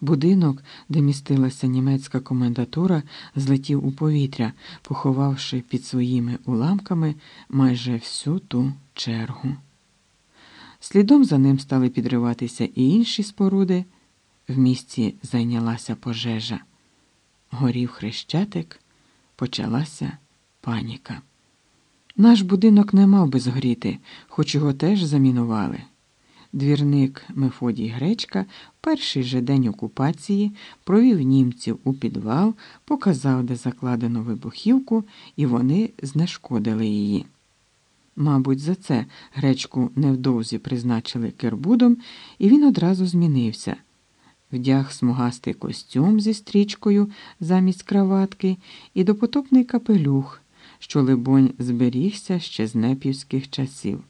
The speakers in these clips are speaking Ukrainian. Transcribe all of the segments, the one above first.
Будинок, де містилася німецька комендатура, злетів у повітря, поховавши під своїми уламками майже всю ту чергу. Слідом за ним стали підриватися і інші споруди. В місті зайнялася пожежа. Горів хрещатик, почалася паніка. Наш будинок не мав би згоріти, хоч його теж замінували. Двірник Мефодій Гречка перший же день окупації провів німців у підвал, показав, де закладено вибухівку, і вони знешкодили її. Мабуть, за це гречку невдовзі призначили кербудом, і він одразу змінився. Вдяг смугастий костюм зі стрічкою замість краватки і допотопний капелюх, що, либонь, зберігся ще з непівських часів.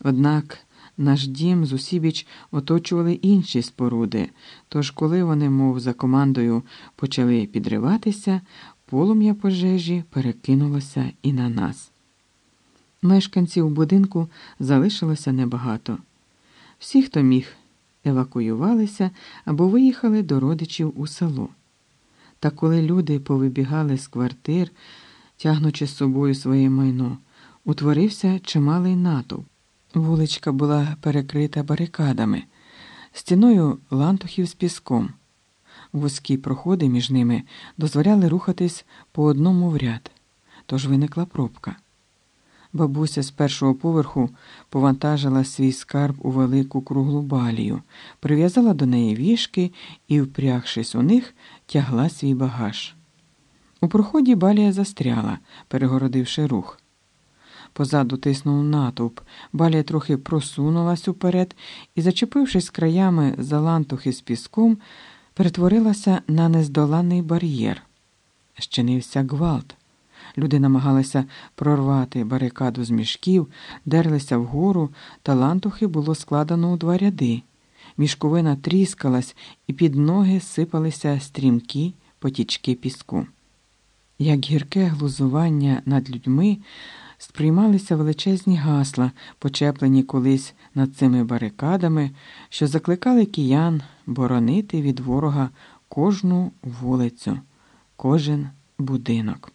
Однак наш дім зусібіч оточували інші споруди, тож, коли вони, мов за командою, почали підриватися, полум'я пожежі перекинулося і на нас. Мешканців будинку залишилося небагато. Всі, хто міг, евакуювалися або виїхали до родичів у село. Та коли люди повибігали з квартир, тягнучи з собою своє майно, утворився чималий натовп. Вуличка була перекрита барикадами, стіною лантухів з піском. Вузькі проходи між ними дозволяли рухатись по одному в ряд, тож виникла пробка. Бабуся з першого поверху повантажила свій скарб у велику круглу балію, прив'язала до неї вішки і, впрягшись у них, тягла свій багаж. У проході балія застряла, перегородивши рух. Позаду тиснув натовп, балія трохи просунулась уперед і, зачепившись краями за лантухи з піском, перетворилася на нездоланний бар'єр. Щинився гвалт. Люди намагалися прорвати барикаду з мішків, дерлися вгору, та лантухи було складено у два ряди. Мішковина тріскалась, і під ноги сипалися стрімкі потічки піску. Як гірке глузування над людьми сприймалися величезні гасла, почеплені колись над цими барикадами, що закликали киян боронити від ворога кожну вулицю, кожен будинок.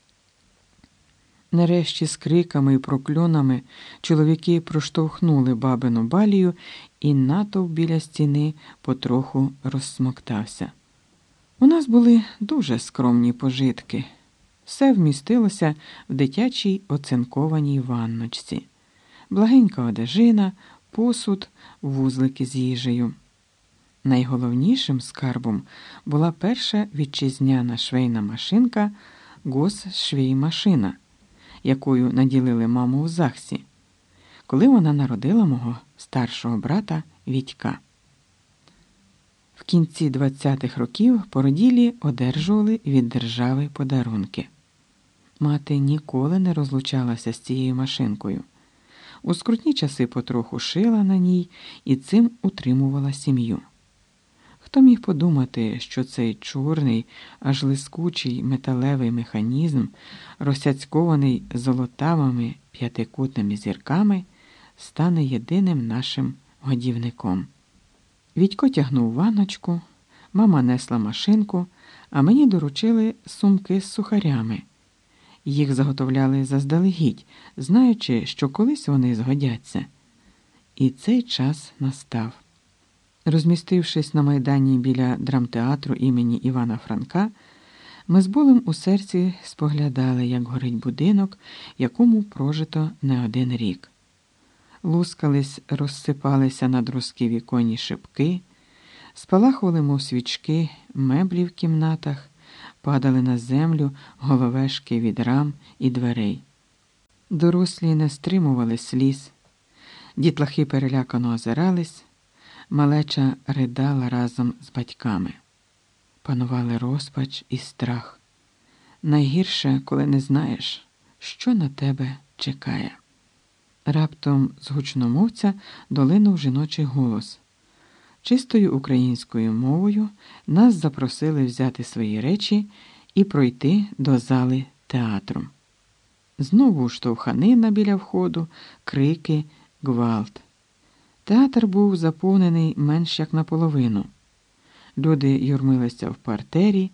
Нарешті з криками і прокльонами чоловіки проштовхнули бабину балію, і натовп біля стіни потроху розсмоктався. У нас були дуже скромні пожитки. Все вмістилося в дитячій оцинкованій ванночці, благенька одежина, посуд, вузлики з їжею. Найголовнішим скарбом була перша вітчизняна швейна машинка Госшвеймашина якою наділили маму у Захсі, коли вона народила мого старшого брата Вітька. В кінці 20-х років породілі одержували від держави подарунки. Мати ніколи не розлучалася з цією машинкою. У скрутні часи потроху шила на ній і цим утримувала сім'ю. Хто міг подумати, що цей чорний, аж лискучий металевий механізм, розсяцькований золотавими п'ятикутними зірками, стане єдиним нашим годівником? Відько тягнув ваночку, мама несла машинку, а мені доручили сумки з сухарями. Їх заготовляли заздалегідь, знаючи, що колись вони згодяться. І цей час настав. Розмістившись на майдані біля драмтеатру імені Івана Франка, ми з болем у серці споглядали, як горить будинок, якому прожито не один рік. Лускались, розсипалися на друзки віконні шибки, спалахували, мов свічки, меблі в кімнатах, падали на землю головешки від рам і дверей. Дорослі не стримували сліз, дітлахи перелякано озирались. Малеча ридала разом з батьками. Панували розпач і страх. Найгірше, коли не знаєш, що на тебе чекає. Раптом з гучномовця долинув жіночий голос. Чистою українською мовою нас запросили взяти свої речі і пройти до зали театру. Знову штовханина біля входу, крики, гвалт. Театр був заповнений менш як наполовину. Люди юрмилися в партері,